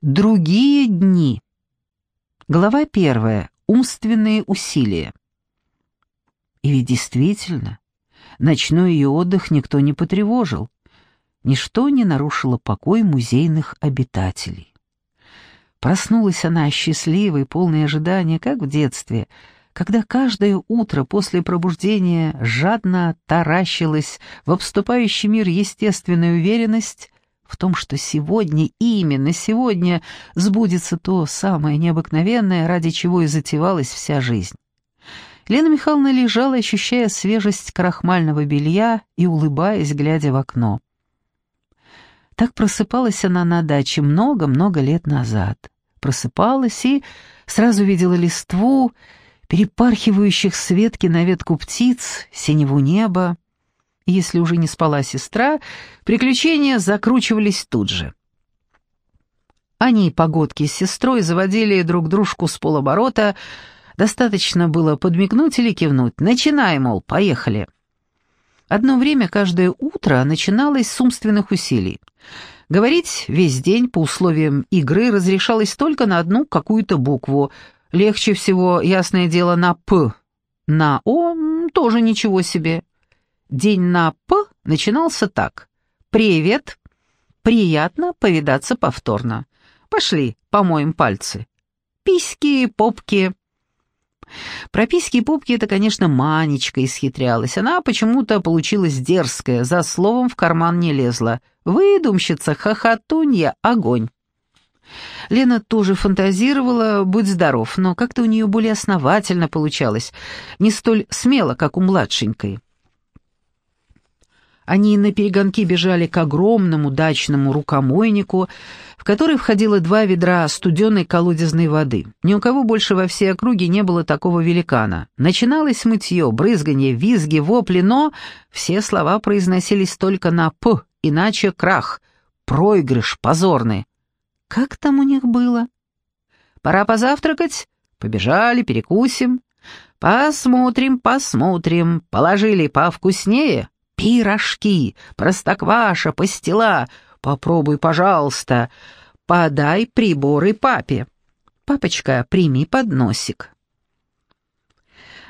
Другие дни. Глава первая. Умственные усилия. И ведь действительно, ночной ее отдых никто не потревожил. Ничто не нарушило покой музейных обитателей. Проснулась она счастливой, полной ожидания, как в детстве, когда каждое утро после пробуждения жадно таращилась в обступающий мир естественная уверенность, в том, что сегодня, именно сегодня, сбудется то самое необыкновенное, ради чего и затевалась вся жизнь. Лена Михайловна лежала, ощущая свежесть крахмального белья и улыбаясь, глядя в окно. Так просыпалась она на даче много-много лет назад. Просыпалась и сразу видела листву, перепархивающих с ветки на ветку птиц, синеву неба. Если уже не спала сестра, приключения закручивались тут же. Они, погодки с сестрой, заводили друг дружку с полоборота. Достаточно было подмигнуть или кивнуть. «Начинай, мол, поехали». Одно время каждое утро начиналось с умственных усилий. Говорить весь день по условиям игры разрешалось только на одну какую-то букву. Легче всего, ясное дело, на «п». На «о» тоже ничего себе. День на «п» начинался так. «Привет! Приятно повидаться повторно. Пошли, помоем пальцы. Письки, попки». Про письки и попки это, конечно, Манечка исхитрялась. Она почему-то получилась дерзкая, за словом в карман не лезла. Выдумщица, хохотунья, огонь. Лена тоже фантазировала, будь здоров, но как-то у нее более основательно получалось, не столь смело, как у младшенькой. Они на перегонки бежали к огромному дачному рукомойнику, в который входило два ведра студеной колодезной воды. Ни у кого больше во всей округе не было такого великана. Начиналось мытье, брызганье, визги, вопли, но все слова произносились только на «п», иначе крах, проигрыш позорный. Как там у них было? «Пора позавтракать? Побежали, перекусим. Посмотрим, посмотрим. Положили повкуснее?» Пирожки, простокваша, пастила. Попробуй, пожалуйста. Подай приборы папе. Папочка, прими подносик.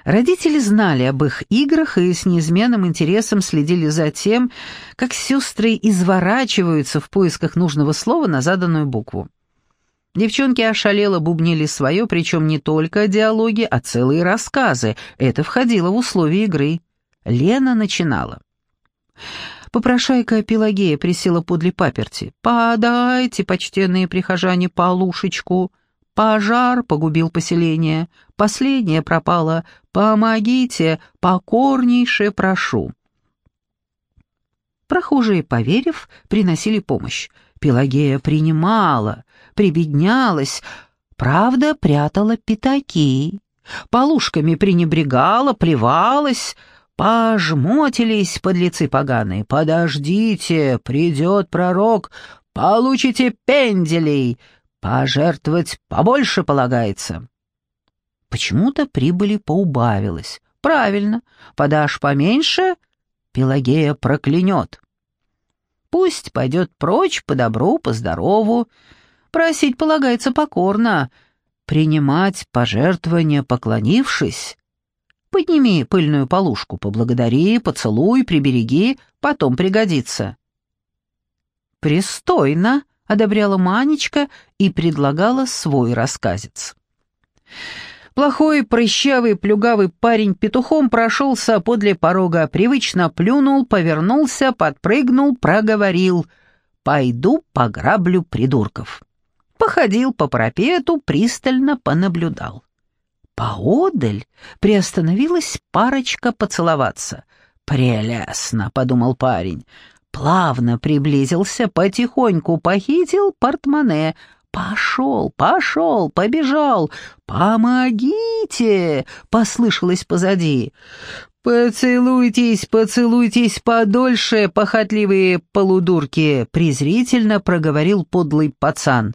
Родители знали об их играх и с неизменным интересом следили за тем, как сестры изворачиваются в поисках нужного слова на заданную букву. Девчонки ошалело бубнили свое, причем не только диалоги, а целые рассказы. Это входило в условия игры. Лена начинала. Попрошайка Пелагея присела подле паперти. «Подайте, почтенные прихожане, полушечку. Пожар погубил поселение. Последнее пропало. Помогите, покорнейше прошу». Прохожие, поверив, приносили помощь. Пелагея принимала, прибеднялась, правда, прятала пятаки. Полушками пренебрегала, плевалась, Пожмотились, подлецы поганые, подождите, придет пророк, получите пенделей, пожертвовать побольше полагается. Почему-то прибыли поубавилось. Правильно, подашь поменьше, Пелагея проклянет. Пусть пойдет прочь по добру, по здорову. Просить полагается покорно, принимать пожертвования, поклонившись, Подними пыльную полушку, поблагодари, поцелуй, прибереги, потом пригодится». «Пристойно», — одобряла Манечка и предлагала свой рассказец. Плохой, прыщавый, плюгавый парень петухом прошелся подле порога, привычно плюнул, повернулся, подпрыгнул, проговорил «Пойду пограблю придурков». Походил по парапету, пристально понаблюдал. Поодаль приостановилась парочка поцеловаться. «Прелестно», — подумал парень. Плавно приблизился, потихоньку похитил портмоне. «Пошел, пошел, побежал! Помогите!» — послышалось позади. «Поцелуйтесь, поцелуйтесь подольше, похотливые полудурки!» — презрительно проговорил подлый пацан.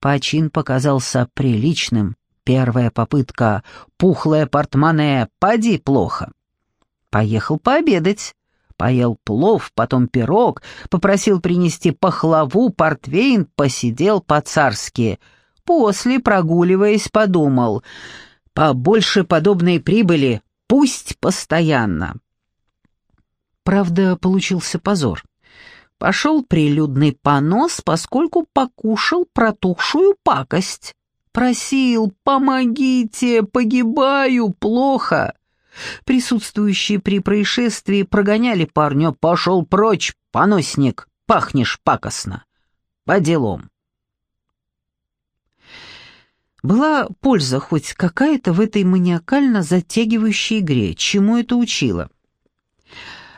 Почин показался приличным. Первая попытка. Пухлое портмоне. Поди плохо. Поехал пообедать. Поел плов, потом пирог, попросил принести пахлаву, портвейн, посидел по-царски. После, прогуливаясь, подумал, побольше подобной прибыли, пусть постоянно. Правда, получился позор. Пошел прилюдный понос, поскольку покушал протухшую пакость. Просил «помогите, погибаю, плохо». Присутствующие при происшествии прогоняли парня «пошел прочь, поносник, пахнешь пакостно». По делам. Была польза хоть какая-то в этой маниакально затягивающей игре, чему это учило.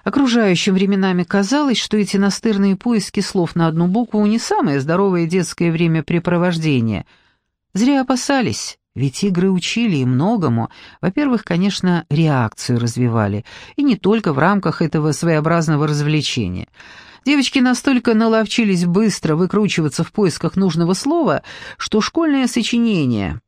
Окружающим временами казалось, что эти настырные поиски слов на одну букву не самое здоровое детское времяпрепровождение. Зря опасались, ведь игры учили и многому. Во-первых, конечно, реакцию развивали, и не только в рамках этого своеобразного развлечения. Девочки настолько наловчились быстро выкручиваться в поисках нужного слова, что школьное сочинение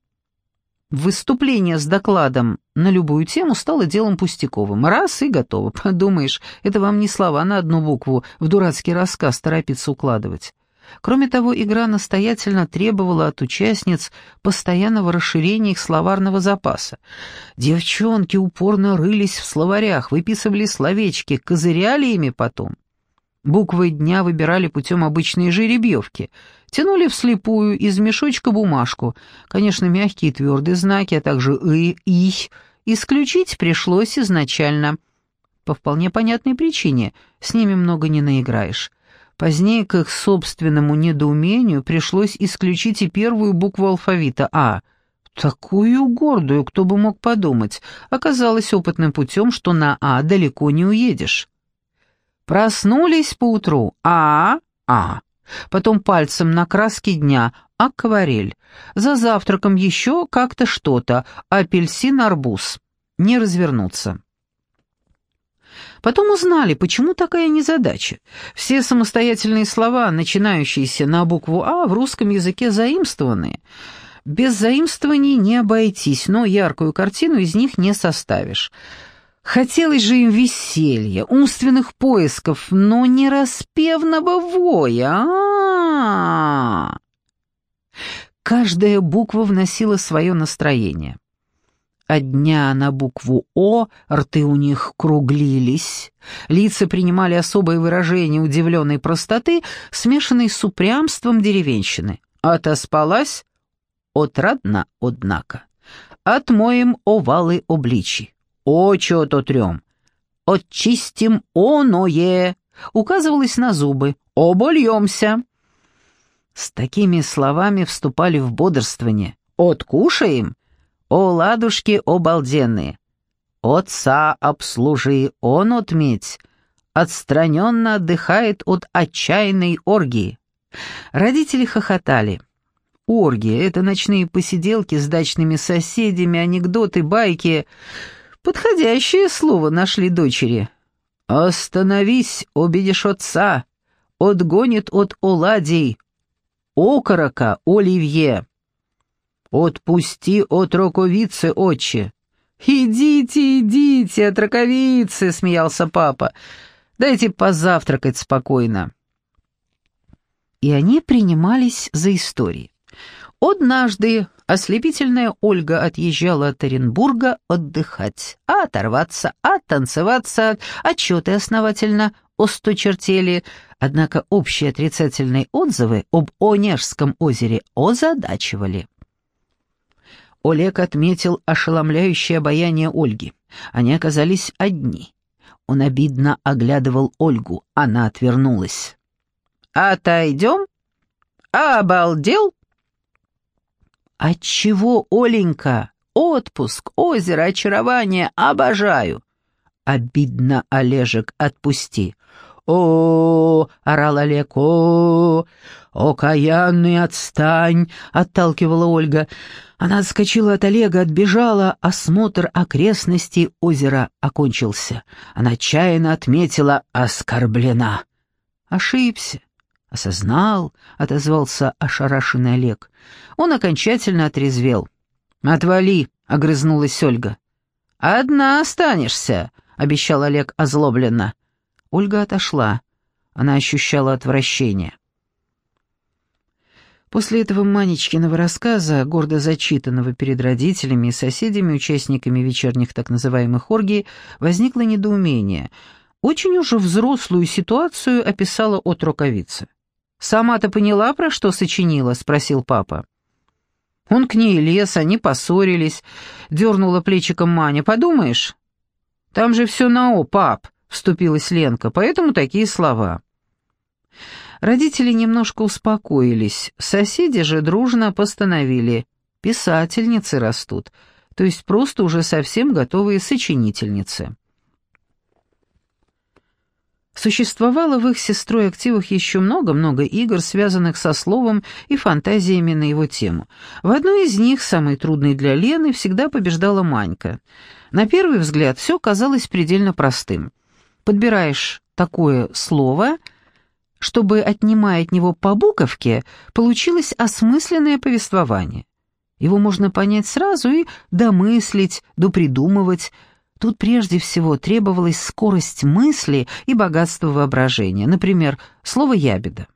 Выступление с докладом на любую тему стало делом пустяковым. Раз и готово. Подумаешь, это вам не слова на одну букву в дурацкий рассказ торопиться укладывать. Кроме того, игра настоятельно требовала от участниц постоянного расширения их словарного запаса. Девчонки упорно рылись в словарях, выписывали словечки, козыряли ими потом. Буквы дня выбирали путем обычной жеребьевки. Тянули вслепую из мешочка бумажку. Конечно, мягкие и твердые знаки, а также «и», «их» исключить пришлось изначально. По вполне понятной причине, с ними много не наиграешь. Позднее, к их собственному недоумению, пришлось исключить и первую букву алфавита «А». Такую гордую, кто бы мог подумать, оказалось опытным путем, что на «А» далеко не уедешь. Проснулись поутру. А, а. Потом пальцем на краски дня. Акварель. За завтраком еще как-то что-то. Апельсин, арбуз. Не развернуться. Потом узнали, почему такая незадача. Все самостоятельные слова, начинающиеся на букву «А», в русском языке заимствованные. Без заимствований не обойтись, но яркую картину из них не составишь. Хотелось же им веселья, умственных поисков, но не распевного воя. А, -а, -а, Каждая буква вносила свое настроение. От дня на букву «О» рты у них круглились, лица принимали особое выражение удивленной простоты, смешанной с упрямством деревенщины. Отоспалась? Отрадно, однако. Отмоем овалы обличий. «О, чё-то трём!» «Очистим оное!» указывалось на зубы. «Обольемся!» С такими словами вступали в бодрствование. «Откушаем!» «О, ладушки обалденные!» «Отца обслужи, он отметь!» Отстраненно отдыхает от отчаянной оргии. Родители хохотали. Оргия — это ночные посиделки с дачными соседями, анекдоты, байки... Подходящее слово нашли дочери. «Остановись, обидишь отца, отгонит от оладий, окорока оливье. Отпусти от роковицы, отче». «Идите, идите, от раковицы!» — смеялся папа. «Дайте позавтракать спокойно». И они принимались за истории. Однажды ослепительная Ольга отъезжала от Оренбурга отдыхать, а оторваться, а танцеваться, отчеты основательно осточертели, однако общие отрицательные отзывы об Онежском озере озадачивали. Олег отметил ошеломляющее обаяние Ольги. Они оказались одни. Он обидно оглядывал Ольгу, она отвернулась. «Отойдем? Обалдел?» Отчего, Оленька? Отпуск, озеро, очарование, обожаю. Обидно, Олежек, отпусти. О, орал Олег, -о, окаянный, отстань, отталкивала Ольга. Она отскочила от Олега, отбежала, осмотр окрестностей озера окончился. Она отчаянно отметила «оскорблена». Ошибся. «Осознал», — отозвался ошарашенный Олег. Он окончательно отрезвел. «Отвали», — огрызнулась Ольга. «Одна останешься», — обещал Олег озлобленно. Ольга отошла. Она ощущала отвращение. После этого Манечкиного рассказа, гордо зачитанного перед родителями и соседями, участниками вечерних так называемых оргий, возникло недоумение. Очень уже взрослую ситуацию описала от рукавицы. «Сама-то поняла, про что сочинила?» — спросил папа. Он к ней лез, они поссорились. Дернула плечиком Маня. «Подумаешь?» «Там же все на «о», пап», — вступилась Ленка, поэтому такие слова. Родители немножко успокоились, соседи же дружно постановили «писательницы растут», то есть просто уже совсем готовые сочинительницы. Существовало в их сестрой активах еще много-много игр, связанных со словом и фантазиями на его тему. В одной из них, самой трудной для Лены, всегда побеждала Манька. На первый взгляд все казалось предельно простым. Подбираешь такое слово — чтобы, отнимая от него по буковке, получилось осмысленное повествование. Его можно понять сразу и домыслить, допридумывать. Тут прежде всего требовалась скорость мысли и богатство воображения. Например, слово «ябеда».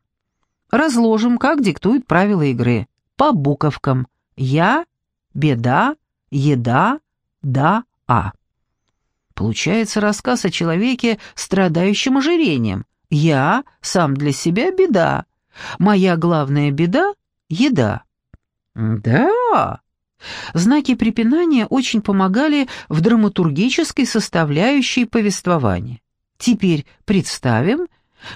Разложим, как диктуют правила игры. По буковкам. «Я», «беда», «еда», «да», «а». Получается рассказ о человеке, страдающем ожирением – я сам для себя беда. Моя главная беда — еда». «Да». Знаки препинания очень помогали в драматургической составляющей повествования. Теперь представим,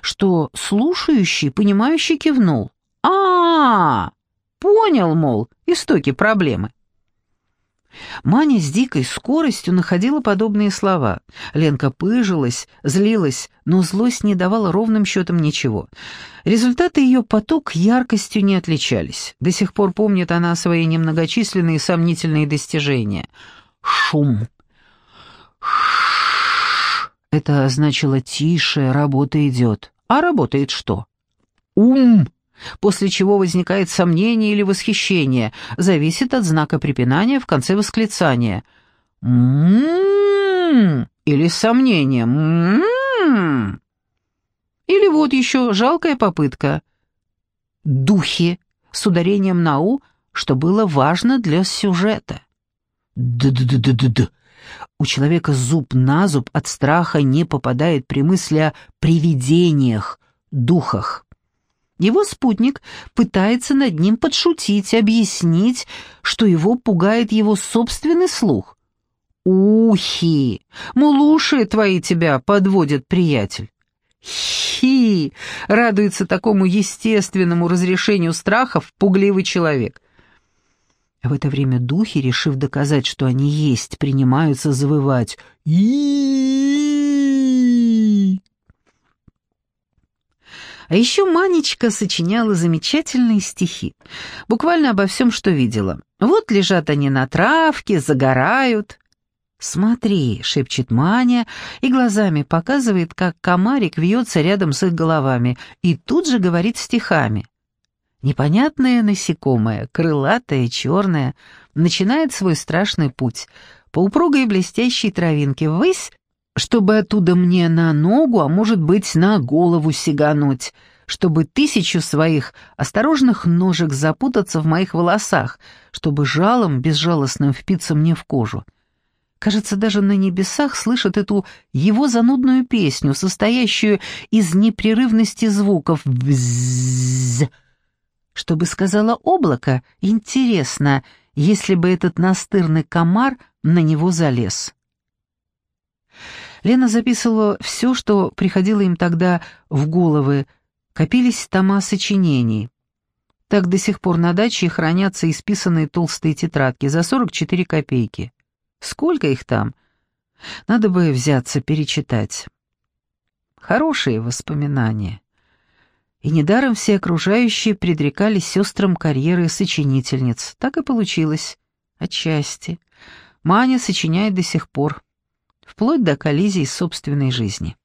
что слушающий, понимающий кивнул. а, -а, Понял, мол, истоки проблемы. Маня с дикой скоростью находила подобные слова. Ленка пыжилась, злилась, но злость не давала ровным счетом ничего. Результаты ее поток яркостью не отличались. До сих пор помнит она свои немногочисленные сомнительные достижения. Шум. Это значило «тише, работа идет». А работает что? Ум после чего возникает сомнение или восхищение, зависит от знака препинания в конце восклицания. «М-м-м» или сомнение «м-м-м». Или вот еще жалкая попытка. «Духи» с ударением на «у», что было важно для сюжета. «Д-д-д-д-д-д». У человека зуб на зуб от страха не попадает при мысли о привидениях, духах. Его спутник пытается над ним подшутить, объяснить, что его пугает его собственный слух. «Ухи! Мол, уши твои тебя подводят, приятель!» «Хи!» — радуется такому естественному разрешению страхов пугливый человек. В это время духи, решив доказать, что они есть, принимаются завывать и а еще Манечка сочиняла замечательные стихи, буквально обо всем, что видела. Вот лежат они на травке, загорают. «Смотри», — шепчет Маня и глазами показывает, как комарик вьется рядом с их головами, и тут же говорит стихами. Непонятное насекомое, крылатое, черное, начинает свой страшный путь. По упругой блестящей травинке ввысь чтобы оттуда мне на ногу, а может быть, на голову сигануть, чтобы тысячу своих осторожных ножек запутаться в моих волосах, чтобы жалом безжалостным впиться мне в кожу. Кажется, даже на небесах слышат эту его занудную песню, состоящую из непрерывности звуков «бзззз». Что бы сказала облако, интересно, если бы этот настырный комар на него залез. Лена записывала все, что приходило им тогда в головы, копились тома сочинений. Так до сих пор на даче хранятся исписанные толстые тетрадки за 44 копейки. Сколько их там? Надо бы взяться перечитать. Хорошие воспоминания. И недаром все окружающие предрекали сестрам карьеры сочинительниц. Так и получилось. Отчасти. Маня сочиняет до сих пор вплоть до коллизий с собственной жизни.